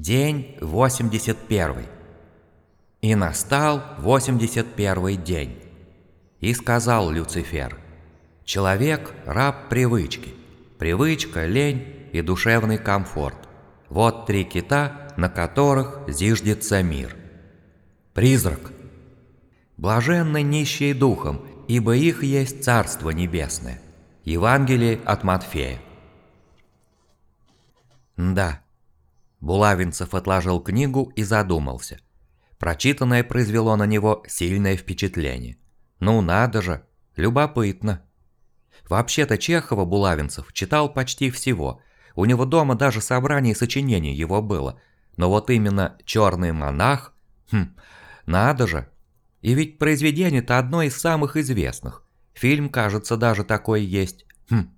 День 81. И настал 81 день. И сказал Люцифер, «Человек – раб привычки, привычка, лень и душевный комфорт. Вот три кита, на которых зиждется мир. Призрак. Блаженны нищие духом, ибо их есть Царство Небесное. Евангелие от Матфея. Да, Булавинцев отложил книгу и задумался. Прочитанное произвело на него сильное впечатление. Ну надо же, любопытно. Вообще-то Чехова Булавинцев читал почти всего. У него дома даже собрание сочинений его было. Но вот именно «Черный монах» Хм, надо же. И ведь произведение-то одно из самых известных. Фильм, кажется, даже такой есть. Хм.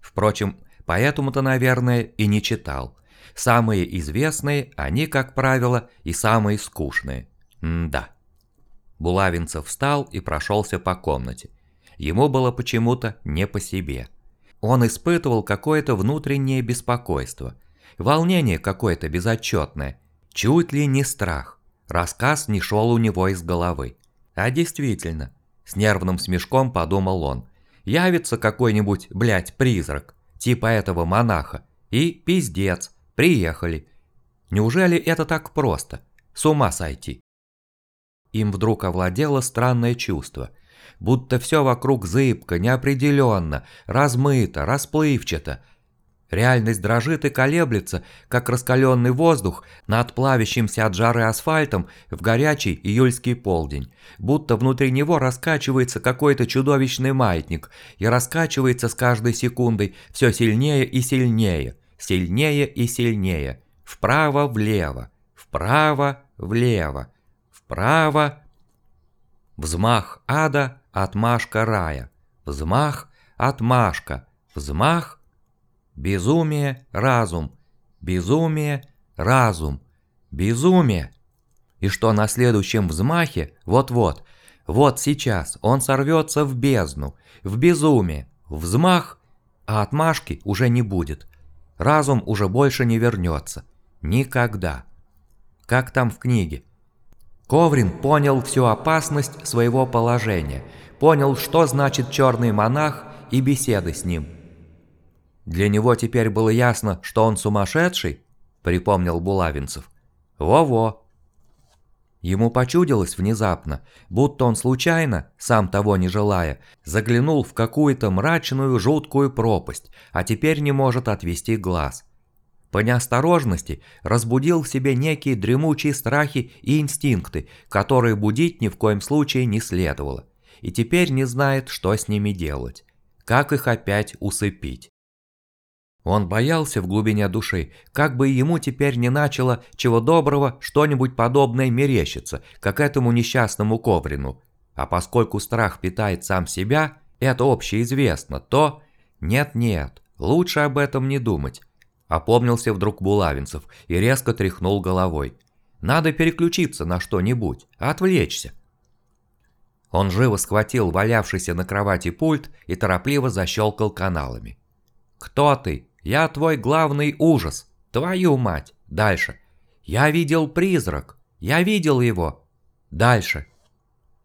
Впрочем, поэтому-то, наверное, и не читал. Самые известные, они, как правило, и самые скучные. М да. Булавинцев встал и прошелся по комнате. Ему было почему-то не по себе. Он испытывал какое-то внутреннее беспокойство, волнение какое-то безотчетное, чуть ли не страх. Рассказ не шел у него из головы. А действительно, с нервным смешком подумал он, явится какой-нибудь, блядь, призрак, типа этого монаха, и пиздец, Приехали. Неужели это так просто? С ума сойти. Им вдруг овладело странное чувство, будто все вокруг зыбко, неопределенно, размыто, расплывчато. Реальность дрожит и колеблется, как раскаленный воздух над плавящимся от жары асфальтом в горячий июльский полдень, будто внутри него раскачивается какой-то чудовищный маятник и раскачивается с каждой секундой все сильнее и сильнее – сильнее и сильнее, вправо-влево, вправо-влево, вправо. Взмах ада, отмашка рая, взмах, отмашка, взмах. Безумие, разум, безумие, разум, безумие. И что на следующем взмахе, вот-вот, вот сейчас он сорвется в бездну, в безумие, взмах, а отмашки уже не будет. Разум уже больше не вернется. Никогда. Как там в книге? Коврин понял всю опасность своего положения, понял, что значит черный монах и беседы с ним. Для него теперь было ясно, что он сумасшедший, припомнил Булавинцев. Во-во. Ему почудилось внезапно, будто он случайно, сам того не желая, заглянул в какую-то мрачную жуткую пропасть, а теперь не может отвести глаз. По неосторожности разбудил в себе некие дремучие страхи и инстинкты, которые будить ни в коем случае не следовало, и теперь не знает, что с ними делать, как их опять усыпить. Он боялся в глубине души, как бы ему теперь не начало чего доброго что-нибудь подобное мерещиться, как этому несчастному Коврину. А поскольку страх питает сам себя, это общеизвестно, то... Нет-нет, лучше об этом не думать. Опомнился вдруг Булавинцев и резко тряхнул головой. Надо переключиться на что-нибудь, отвлечься. Он живо схватил валявшийся на кровати пульт и торопливо защелкал каналами. «Кто ты?» Я твой главный ужас. Твою мать. Дальше. Я видел призрак. Я видел его. Дальше.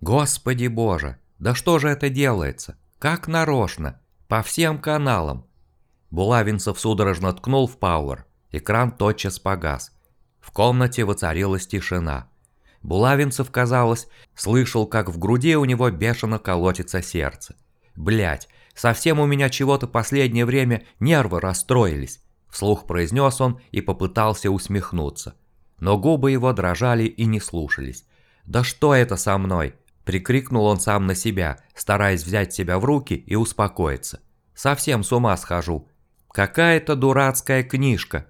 Господи боже, да что же это делается? Как нарочно. По всем каналам. Булавинцев судорожно ткнул в пауэр. Экран тотчас погас. В комнате воцарилась тишина. Булавинцев, казалось, слышал, как в груди у него бешено колотится сердце. Блять, Совсем у меня чего-то последнее время нервы расстроились», – вслух произнес он и попытался усмехнуться. Но губы его дрожали и не слушались. «Да что это со мной?» – прикрикнул он сам на себя, стараясь взять себя в руки и успокоиться. «Совсем с ума схожу. Какая-то дурацкая книжка».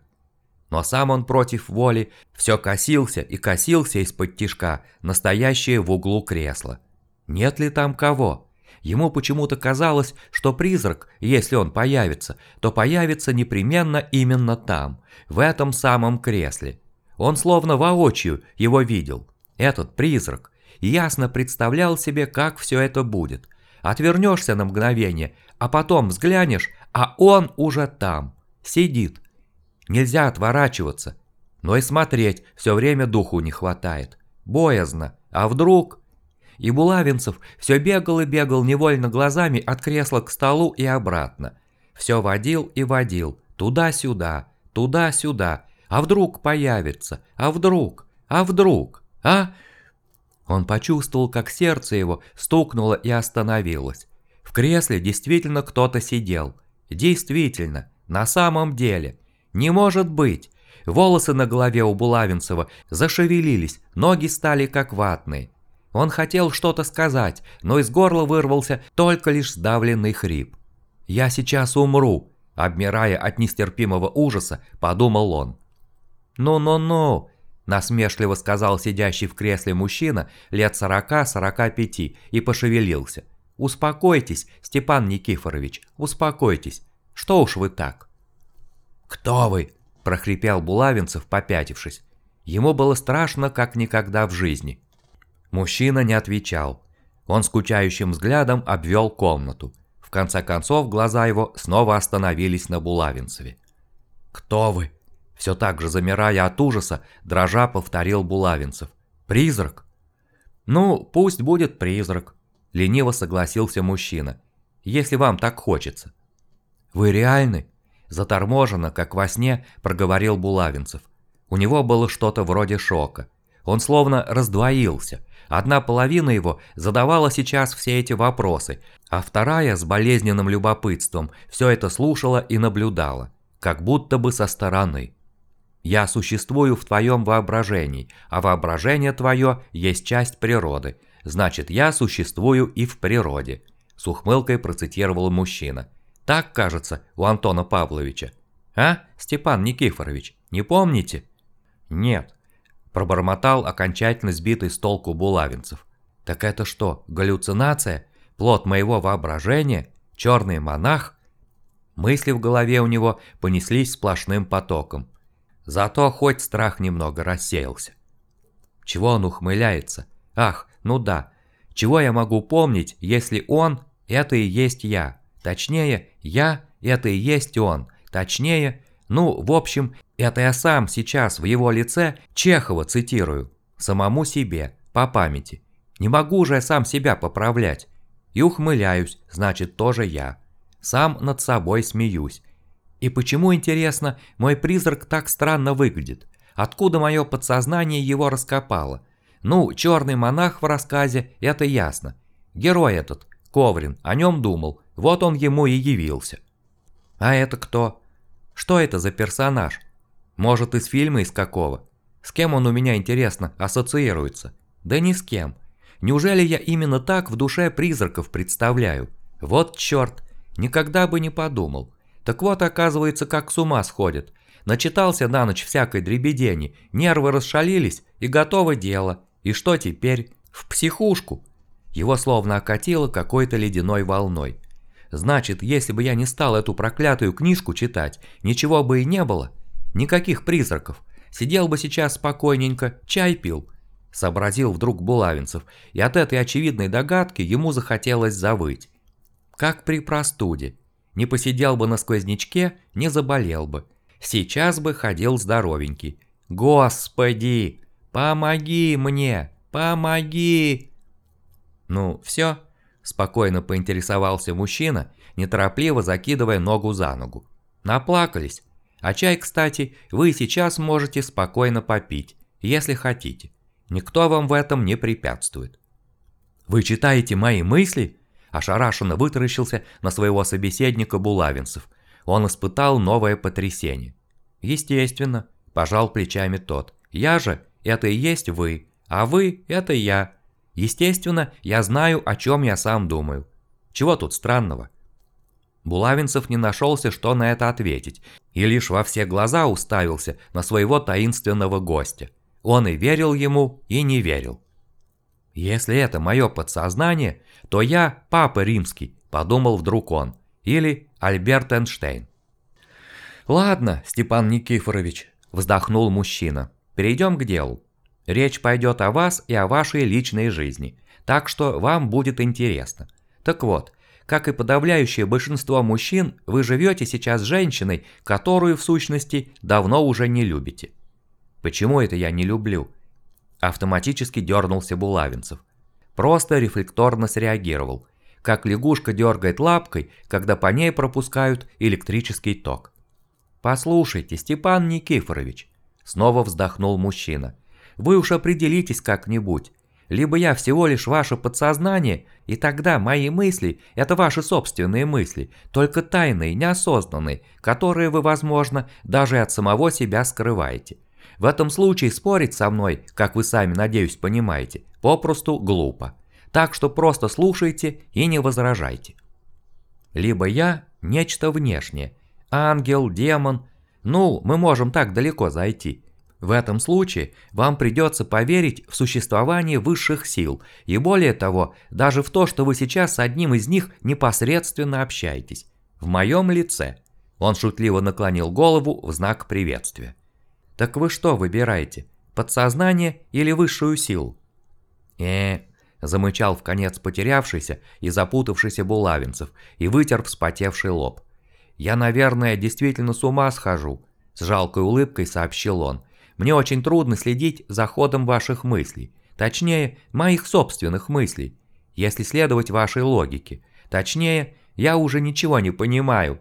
Но сам он против воли все косился и косился из-под тишка, настоящее в углу кресла. Нет ли там кого? Ему почему-то казалось, что призрак, если он появится, то появится непременно именно там, в этом самом кресле. Он словно воочию его видел, этот призрак, ясно представлял себе, как все это будет. Отвернешься на мгновение, а потом взглянешь, а он уже там, сидит. Нельзя отворачиваться. Но и смотреть все время духу не хватает. Боязно. А вдруг... И Булавинцев все бегал и бегал невольно глазами от кресла к столу и обратно. Все водил и водил, туда-сюда, туда-сюда. А вдруг появится? А вдруг? А вдруг? А? Он почувствовал, как сердце его стукнуло и остановилось. В кресле действительно кто-то сидел. Действительно, на самом деле. Не может быть. Волосы на голове у Булавинцева зашевелились, ноги стали как ватные. Он хотел что-то сказать, но из горла вырвался только лишь сдавленный хрип. «Я сейчас умру», – обмирая от нестерпимого ужаса, подумал он. «Ну-ну-ну», – насмешливо сказал сидящий в кресле мужчина лет сорока-сорока пяти и пошевелился. «Успокойтесь, Степан Никифорович, успокойтесь. Что уж вы так?» «Кто вы?» – прохрипел Булавинцев, попятившись. Ему было страшно, как никогда в жизни. Мужчина не отвечал. Он скучающим взглядом обвел комнату. В конце концов, глаза его снова остановились на Булавинцеве. «Кто вы?» Все так же замирая от ужаса, дрожа повторил Булавинцев. «Призрак?» «Ну, пусть будет призрак», – лениво согласился мужчина. «Если вам так хочется». «Вы реальны?» – заторможенно, как во сне, проговорил Булавинцев. У него было что-то вроде шока. Он словно раздвоился, Одна половина его задавала сейчас все эти вопросы, а вторая с болезненным любопытством все это слушала и наблюдала, как будто бы со стороны. «Я существую в твоем воображении, а воображение твое есть часть природы, значит, я существую и в природе», с ухмылкой процитировал мужчина. «Так, кажется, у Антона Павловича. А, Степан Никифорович, не помните?» «Нет, Пробормотал окончательно сбитый с толку булавинцев. Так это что, галлюцинация? Плод моего воображения? Черный монах? Мысли в голове у него понеслись сплошным потоком. Зато хоть страх немного рассеялся. Чего он ухмыляется? Ах, ну да. Чего я могу помнить, если он – это и есть я? Точнее, я – это и есть он. Точнее, ну, в общем, это я сам сейчас в его лице Чехова цитирую. Самому себе, по памяти. Не могу же я сам себя поправлять. И ухмыляюсь, значит, тоже я. Сам над собой смеюсь. И почему, интересно, мой призрак так странно выглядит? Откуда мое подсознание его раскопало? Ну, черный монах в рассказе, это ясно. Герой этот, Коврин, о нем думал, вот он ему и явился. А это кто? Что это за персонаж? Может, из фильма из какого? С кем он у меня, интересно, ассоциируется? Да ни с кем. Неужели я именно так в душе призраков представляю? Вот черт, никогда бы не подумал. Так вот, оказывается, как с ума сходит. Начитался на ночь всякой дребедени, нервы расшалились и готово дело. И что теперь? В психушку. Его словно окатило какой-то ледяной волной. Значит, если бы я не стал эту проклятую книжку читать, ничего бы и не было. Никаких призраков. Сидел бы сейчас спокойненько, чай пил. Сообразил вдруг Булавинцев, и от этой очевидной догадки ему захотелось завыть. Как при простуде. Не посидел бы на сквознячке, не заболел бы. Сейчас бы ходил здоровенький. Господи, помоги мне, помоги! Ну, все, Спокойно поинтересовался мужчина, неторопливо закидывая ногу за ногу. Наплакались. А чай, кстати, вы сейчас можете спокойно попить, если хотите. Никто вам в этом не препятствует. Вы читаете мои мысли? Ошарашенно вытаращился на своего собеседника Булавинцев. Он испытал новое потрясение. Естественно, пожал плечами тот. Я же, это и есть вы, а вы – это я. Естественно, я знаю, о чем я сам думаю. Чего тут странного? Булавинцев не нашелся, что на это ответить, и лишь во все глаза уставился на своего таинственного гостя. Он и верил ему, и не верил. «Если это мое подсознание, то я Папа Римский», – подумал вдруг он, или Альберт Эйнштейн. «Ладно, Степан Никифорович», – вздохнул мужчина, – «перейдем к делу. Речь пойдет о вас и о вашей личной жизни, так что вам будет интересно. Так вот, как и подавляющее большинство мужчин, вы живете сейчас с женщиной, которую в сущности давно уже не любите. Почему это я не люблю? Автоматически дернулся Булавинцев. Просто рефлекторно среагировал, как лягушка дергает лапкой, когда по ней пропускают электрический ток. «Послушайте, Степан Никифорович», — снова вздохнул мужчина, — «вы уж определитесь как-нибудь. Либо я всего лишь ваше подсознание, и тогда мои мысли – это ваши собственные мысли, только тайные, неосознанные, которые вы, возможно, даже от самого себя скрываете. В этом случае спорить со мной, как вы сами, надеюсь, понимаете, попросту глупо. Так что просто слушайте и не возражайте. Либо я – нечто внешнее, ангел, демон, ну, мы можем так далеко зайти – в этом случае вам придется поверить в существование высших сил, и более того, даже в то, что вы сейчас с одним из них непосредственно общаетесь. В моем лице. Он шутливо наклонил голову в знак приветствия. Так вы что выбираете, подсознание или высшую силу? э замычал в конец потерявшийся и запутавшийся Булавинцев и вытер вспотевший лоб. «Я, наверное, действительно с ума схожу», – с жалкой улыбкой сообщил он. Мне очень трудно следить за ходом ваших мыслей, точнее, моих собственных мыслей, если следовать вашей логике. Точнее, я уже ничего не понимаю.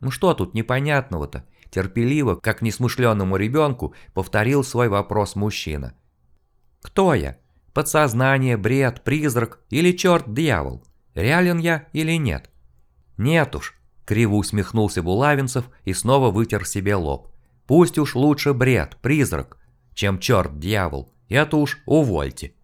Ну что тут непонятного-то? Терпеливо, как несмышленному ребенку, повторил свой вопрос мужчина. Кто я? Подсознание, бред, призрак или черт-дьявол? Реален я или нет? Нет уж, криво усмехнулся Булавинцев и снова вытер себе лоб. Пусть уж лучше бред, призрак, чем черт-дьявол. Это уж увольте.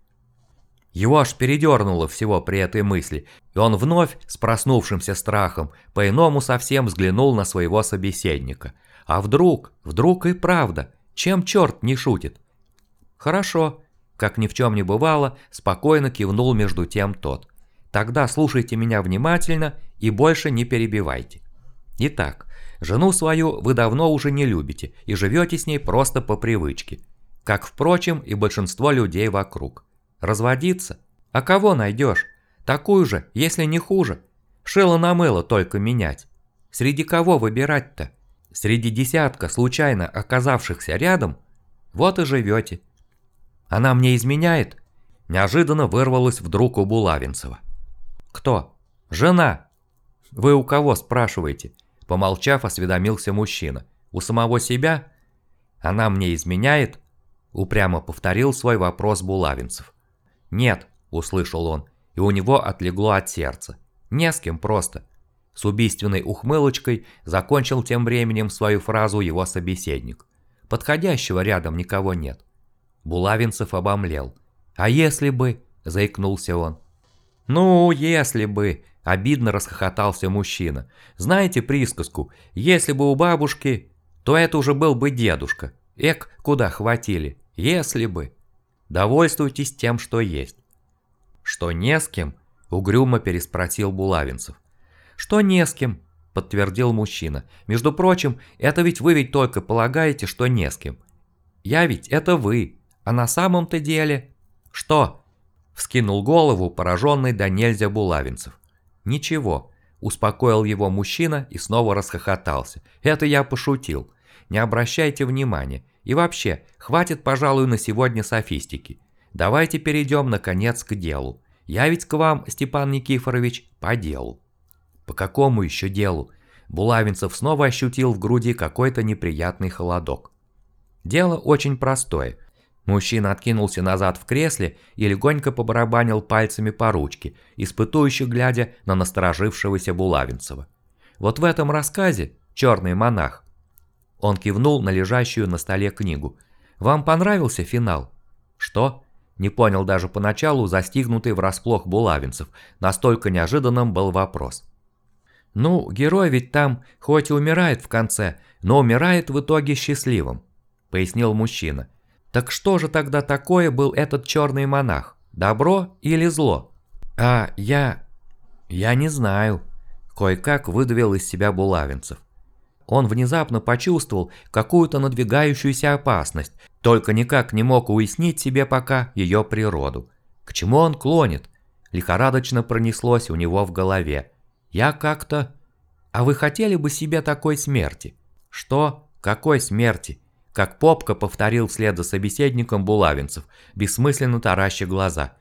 Его аж передернуло всего при этой мысли, и он вновь, с проснувшимся страхом, по-иному совсем взглянул на своего собеседника. А вдруг, вдруг и правда, чем черт не шутит? Хорошо, как ни в чем не бывало, спокойно кивнул между тем тот. Тогда слушайте меня внимательно и больше не перебивайте. Итак, Жену свою вы давно уже не любите и живете с ней просто по привычке. Как, впрочем, и большинство людей вокруг. Разводиться? А кого найдешь? Такую же, если не хуже. Шило на мыло только менять. Среди кого выбирать-то? Среди десятка случайно оказавшихся рядом? Вот и живете. Она мне изменяет? Неожиданно вырвалось вдруг у Булавинцева. Кто? Жена. Вы у кого спрашиваете? Помолчав, осведомился мужчина. «У самого себя? Она мне изменяет?» Упрямо повторил свой вопрос Булавинцев. «Нет», – услышал он, и у него отлегло от сердца. «Не с кем просто». С убийственной ухмылочкой закончил тем временем свою фразу его собеседник. Подходящего рядом никого нет. Булавинцев обомлел. «А если бы...» – заикнулся он. «Ну, если бы...» Обидно расхохотался мужчина. Знаете присказку «Если бы у бабушки...» То это уже был бы дедушка. Эк, куда хватили. Если бы... Довольствуйтесь тем, что есть. Что не с кем? Угрюмо переспросил Булавинцев. Что не с кем? Подтвердил мужчина. Между прочим, это ведь вы ведь только полагаете, что не с кем. Я ведь это вы. А на самом-то деле... Что? Вскинул голову пораженный до нельзя Булавинцев. «Ничего», – успокоил его мужчина и снова расхохотался. «Это я пошутил. Не обращайте внимания. И вообще, хватит, пожалуй, на сегодня софистики. Давайте перейдем, наконец, к делу. Я ведь к вам, Степан Никифорович, по делу». «По какому еще делу?» Булавинцев снова ощутил в груди какой-то неприятный холодок. «Дело очень простое. Мужчина откинулся назад в кресле и легонько побарабанил пальцами по ручке, испытующе глядя на насторожившегося Булавинцева. Вот в этом рассказе «Черный монах» он кивнул на лежащую на столе книгу. «Вам понравился финал?» «Что?» Не понял даже поначалу застигнутый врасплох Булавинцев, настолько неожиданным был вопрос. «Ну, герой ведь там, хоть и умирает в конце, но умирает в итоге счастливым», — пояснил мужчина. Так что же тогда такое был этот черный монах? Добро или зло? А я... я не знаю. Кое-как выдавил из себя Булавинцев. Он внезапно почувствовал какую-то надвигающуюся опасность, только никак не мог уяснить себе пока ее природу. К чему он клонит? Лихорадочно пронеслось у него в голове. Я как-то... А вы хотели бы себе такой смерти? Что? Какой смерти? Как попка повторил вслед за собеседником Булавинцев, бессмысленно тараща глаза.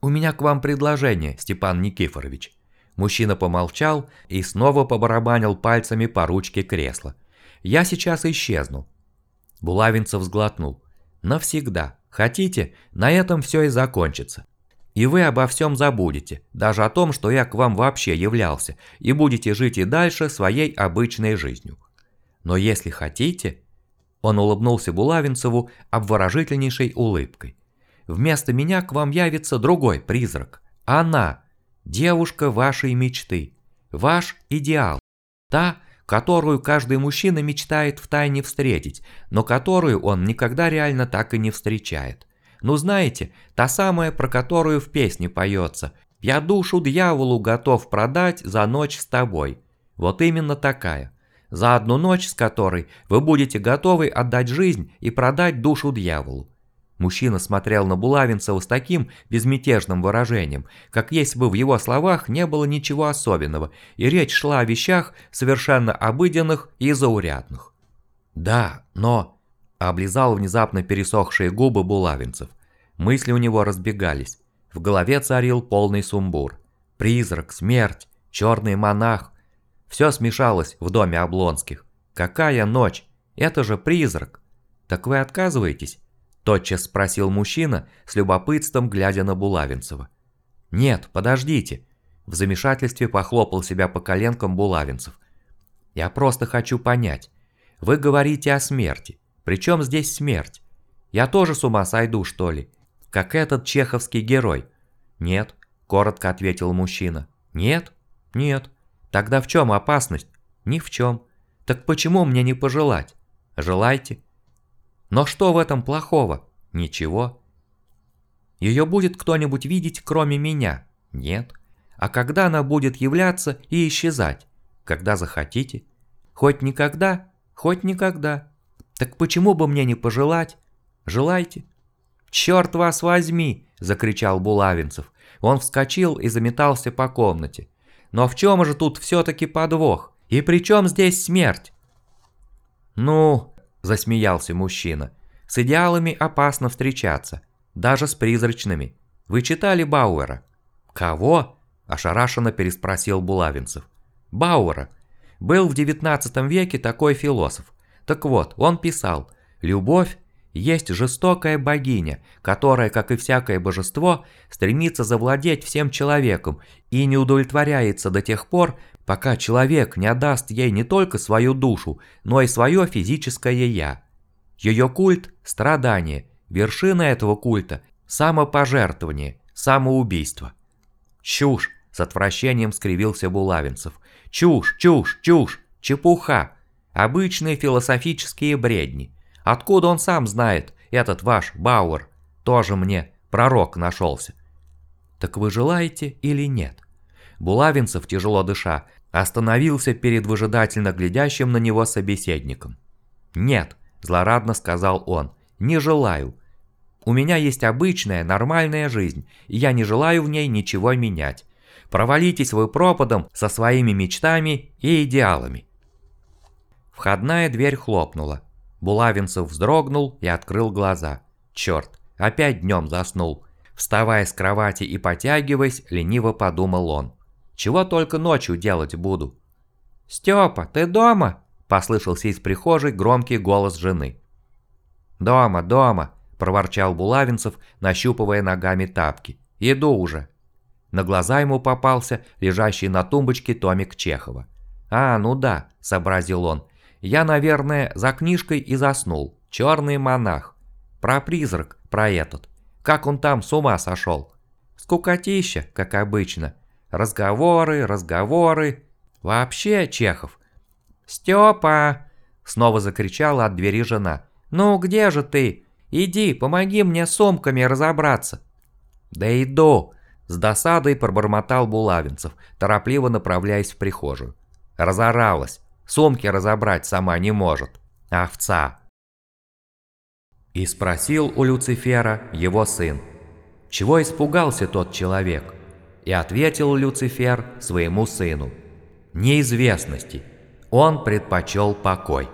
«У меня к вам предложение, Степан Никифорович». Мужчина помолчал и снова побарабанил пальцами по ручке кресла. «Я сейчас исчезну». Булавинцев сглотнул. «Навсегда. Хотите, на этом все и закончится. И вы обо всем забудете, даже о том, что я к вам вообще являлся, и будете жить и дальше своей обычной жизнью. Но если хотите...» Он улыбнулся Булавинцеву обворожительнейшей улыбкой. «Вместо меня к вам явится другой призрак. Она, девушка вашей мечты, ваш идеал. Та, которую каждый мужчина мечтает втайне встретить, но которую он никогда реально так и не встречает. Ну знаете, та самая, про которую в песне поется «Я душу дьяволу готов продать за ночь с тобой». Вот именно такая. За одну ночь с которой вы будете готовы отдать жизнь и продать душу дьяволу. Мужчина смотрел на Булавинцева с таким безмятежным выражением, как если бы в его словах не было ничего особенного, и речь шла о вещах совершенно обыденных и заурядных. «Да, но...» Облизал внезапно пересохшие губы булавинцев. Мысли у него разбегались. В голове царил полный сумбур. Призрак, смерть, черный монах. Все смешалось в доме Облонских. Какая ночь? Это же призрак. Так вы отказываетесь? Тотчас спросил мужчина, с любопытством глядя на Булавинцева. «Нет, подождите». В замешательстве похлопал себя по коленкам Булавинцев. «Я просто хочу понять. Вы говорите о смерти. Причем здесь смерть? Я тоже с ума сойду, что ли? Как этот чеховский герой?» «Нет», – коротко ответил мужчина. «Нет? Нет. Тогда в чем опасность?» «Ни в чем. Так почему мне не пожелать? Желайте». «Но что в этом плохого?» «Ничего». «Ее будет кто-нибудь видеть, кроме меня?» «Нет». «А когда она будет являться и исчезать?» «Когда захотите». «Хоть никогда?» «Хоть никогда». Так почему бы мне не пожелать? Желайте. Черт вас возьми, закричал Булавинцев. Он вскочил и заметался по комнате. Но в чем же тут все-таки подвох? И при чем здесь смерть? Ну, засмеялся мужчина, с идеалами опасно встречаться, даже с призрачными. Вы читали Бауэра? Кого? Ошарашенно переспросил Булавинцев. Бауэра. Был в девятнадцатом веке такой философ. Так вот, он писал, «Любовь есть жестокая богиня, которая, как и всякое божество, стремится завладеть всем человеком и не удовлетворяется до тех пор, пока человек не отдаст ей не только свою душу, но и свое физическое «я». Ее культ – страдание, вершина этого культа – самопожертвование, самоубийство. «Чушь!» – с отвращением скривился Булавинцев. «Чушь, чушь, чушь, чепуха!» Обычные философические бредни. Откуда он сам знает, этот ваш Бауэр? Тоже мне пророк нашелся. Так вы желаете или нет? Булавинцев, тяжело дыша, остановился перед выжидательно глядящим на него собеседником. «Нет», – злорадно сказал он, – «не желаю. У меня есть обычная, нормальная жизнь, и я не желаю в ней ничего менять. Провалитесь вы пропадом со своими мечтами и идеалами. Входная дверь хлопнула. Булавинцев вздрогнул и открыл глаза. Черт, опять днем заснул. Вставая с кровати и потягиваясь, лениво подумал он. Чего только ночью делать буду? «Степа, ты дома?» – послышался из прихожей громкий голос жены. «Дома, дома!» – проворчал Булавинцев, нащупывая ногами тапки. «Иду уже!» На глаза ему попался лежащий на тумбочке томик Чехова. «А, ну да», – сообразил он, я, наверное, за книжкой и заснул. Черный монах. Про призрак, про этот. Как он там с ума сошел. Скукотища, как обычно. Разговоры, разговоры. Вообще, Чехов. «Степа!» Снова закричала от двери жена. «Ну где же ты? Иди, помоги мне с сумками разобраться». «Да иду!» С досадой пробормотал Булавинцев, торопливо направляясь в прихожую. Разоралась. Сумки разобрать сама не может. Овца. И спросил у Люцифера его сын, чего испугался тот человек? И ответил Люцифер своему сыну, неизвестности. Он предпочел покой.